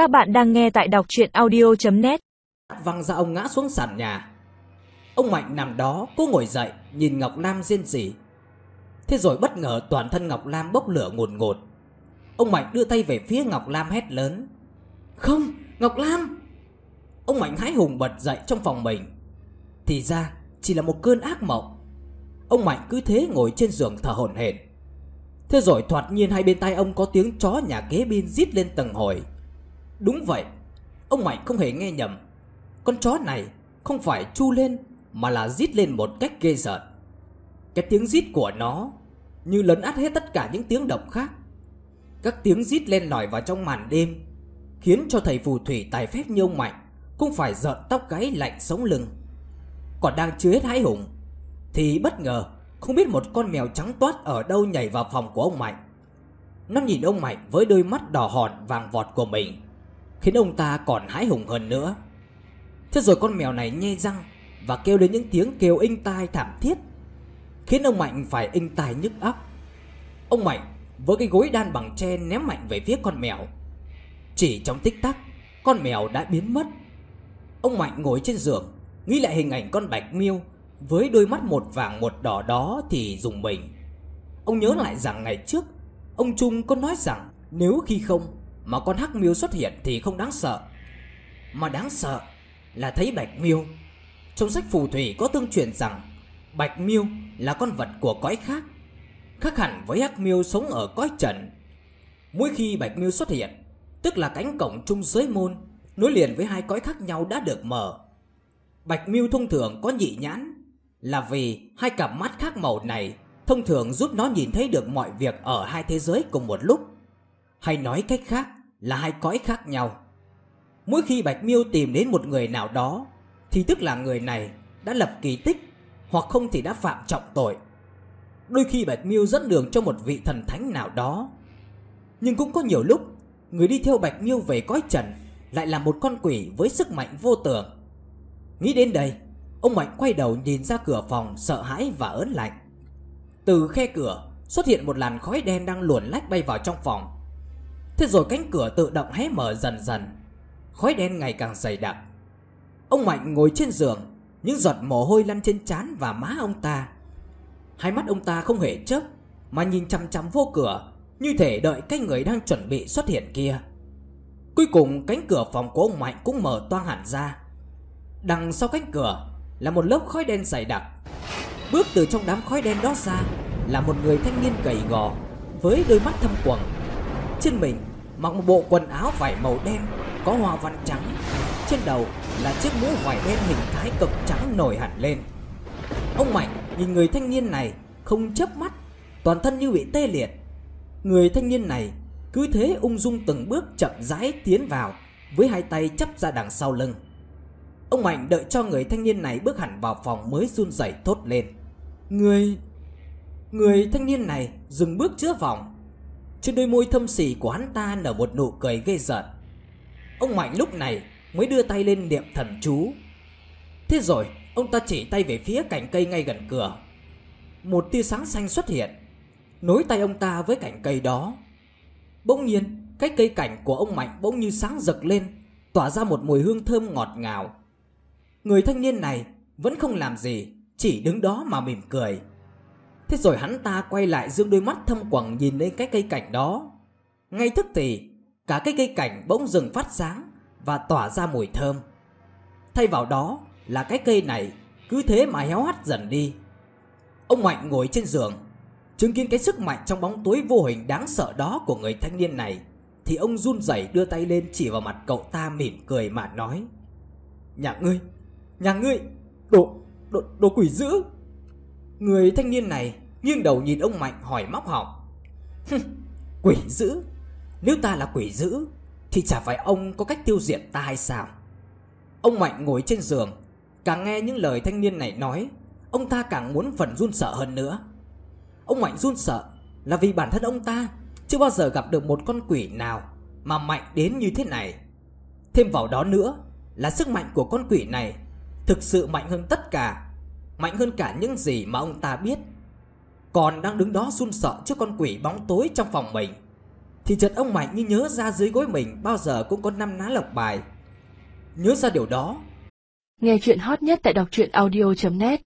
Các bạn đang nghe tại đọc chuyện audio.net Văng ra ông ngã xuống sàn nhà. Ông Mạnh nằm đó Cô ngồi dậy, Nhìn Ngọc Lam riêng rỉ. Thế rồi bất ngờ toàn thân Ngọc Lam bốc lửa ngùn ngột Ông Mạnh đưa tay về phía Ngọc Lam hét lớn. Không, Ngọc Lam! Ông Mạnh hái hùng bật dậy trong phòng mình. Thì ra, chỉ là một cơn ác mộng. Ông Mạnh cứ thế ngồi trên giường thở hổn hển. Thế rồi thoạt nhiên hai bên tay ông có tiếng chó nhà kế bên rít lên từng hồi. Đúng vậy, Ông Mạnh không hề nghe nhầm. Con chó này không phải chu lên, Mà là rít lên một cách ghê rợn. Cái tiếng rít của nó Như lấn át hết tất cả những tiếng động khác. Các tiếng rít len lỏi vào trong màn đêm, Khiến cho thầy phù thủy tài phép như ông Mạnh Cũng phải giận tóc gáy lạnh sống lưng. Còn đang chưa hết hãi hùng, Thì bất ngờ Không biết một con mèo trắng toát ở đâu nhảy vào phòng của ông Mạnh Nó nhìn ông Mạnh với đôi mắt đỏ hòn vàng vọt của mình. Khiến ông ta còn hãi hùng hơn nữa. Thế rồi con mèo này nhe răng Và kêu lên những tiếng kêu inh tai thảm thiết, Khiến ông Mạnh phải inh tai nhức óc. Ông Mạnh với cái gối đan bằng tre ném mạnh về phía con mèo. Chỉ trong tích tắc, Con mèo đã biến mất. Ông Mạnh ngồi trên giường, Nghĩ lại hình ảnh con bạch miêu Với đôi mắt một vàng một đỏ đó thì dùng mình. Ông nhớ lại rằng ngày trước, Ông Trung có nói rằng Nếu khi không mà con hắc miêu xuất hiện thì không đáng sợ. Mà đáng sợ là thấy bạch miêu. Trong sách phù thủy có tương truyền rằng Bạch miêu là con vật của cõi khác Khác hẳn với hắc miêu sống ở cõi trần. Mỗi khi bạch miêu xuất hiện, Tức là cánh cổng trung giới môn, Nối liền với hai cõi khác nhau đã được mở. Bạch miêu thông thường có nhị nhãn, Là vì hai cặp mắt khác màu này Thông thường giúp nó nhìn thấy được mọi việc ở hai thế giới cùng một lúc. Hay nói cách khác là hai cõi khác nhau. Mỗi khi Bạch Miêu tìm đến một người nào đó thì tức là người này đã lập kỳ tích hoặc không thì đã phạm trọng tội. Đôi khi Bạch Miêu dẫn đường cho một vị thần thánh nào đó. Nhưng cũng có nhiều lúc người đi theo Bạch Miêu về cõi trần lại là một con quỷ với sức mạnh vô tưởng. Nghĩ đến đây, ông Mạnh quay đầu nhìn ra cửa phòng sợ hãi và ớn lạnh. Từ khe cửa xuất hiện một làn khói đen đang luồn lách bay vào trong phòng. Thế rồi cánh cửa tự động hé mở dần dần. Khói đen ngày càng dày đặc. Ông Mạnh ngồi trên giường, Những giọt mồ hôi lăn trên trán và má ông ta. Hai mắt ông ta không hề chớp, Mà nhìn chăm chăm vô cửa, Như thể đợi cái người đang chuẩn bị xuất hiện kia. Cuối cùng, cánh cửa phòng của ông Mạnh cũng mở toang hẳn ra. Đằng sau cánh cửa Là một lớp khói đen dày đặc. Bước từ trong đám khói đen đó ra Là một người thanh niên gầy gò, Với đôi mắt thâm quầng. Trên mình mặc một bộ quần áo vải màu đen, có hoa văn trắng. Trên đầu là chiếc mũ vải đen hình thái cực trắng nổi hẳn lên. Ông mạnh nhìn người thanh niên này, không chớp mắt, toàn thân như bị tê liệt. Người thanh niên này cứ thế ung dung từng bước chậm rãi tiến vào, với hai tay chắp ra đằng sau lưng. Ông mạnh đợi cho người thanh niên này bước hẳn vào phòng mới run rẩy thốt lên. Người người thanh niên này dừng bước chữa vòng trên đôi môi thâm sỉ của hắn ta nở một nụ cười ghê giận. Ông Mạnh lúc này mới đưa tay lên niệm thần chú. Thế rồi, ông ta chỉ tay về phía cành cây ngay gần cửa. Một tia sáng xanh xuất hiện, Nối tay ông ta với cành cây đó. Bỗng nhiên, cái cây cảnh của ông Mạnh bỗng như sáng rực lên, Tỏa ra một mùi hương thơm ngọt ngào. Người thanh niên này vẫn không làm gì, Chỉ đứng đó mà mỉm cười. Thế rồi hắn ta quay lại dương đôi mắt thâm quầng nhìn lên cái cây cảnh đó. Ngay tức thì, cả cái cây cảnh bỗng dừng phát sáng và tỏa ra mùi thơm. Thay vào đó là cái cây này cứ thế mà héo hắt dần đi. Ông Mạnh ngồi trên giường, chứng kiến cái sức mạnh trong bóng tối vô hình đáng sợ đó của người thanh niên này, thì ông run rẩy đưa tay lên chỉ vào mặt cậu ta mỉm cười mà nói: "Nhà ngươi, nhà ngươi, đồ đồ đồ quỷ dữ." Người thanh niên này nghiêng đầu nhìn ông Mạnh hỏi móc họng. quỷ dữ? Nếu ta là quỷ dữ thì chả phải ông có cách tiêu diệt ta hay sao? Ông Mạnh ngồi trên giường, càng nghe những lời thanh niên này nói, ông ta càng muốn phần run sợ hơn nữa. Ông Mạnh run sợ là vì bản thân ông ta chưa bao giờ gặp được một con quỷ nào mà mạnh đến như thế này. Thêm vào đó nữa là sức mạnh của con quỷ này thực sự mạnh hơn tất cả mạnh hơn cả những gì mà ông ta biết. Còn đang đứng đó run sợ trước con quỷ bóng tối trong phòng mình. Thì chợt ông Mạnh như nhớ ra dưới gối mình bao giờ cũng có năm ná lộc bài Nhớ ra điều đó Nghe chuyện hot nhất tại đọc truyện audio.net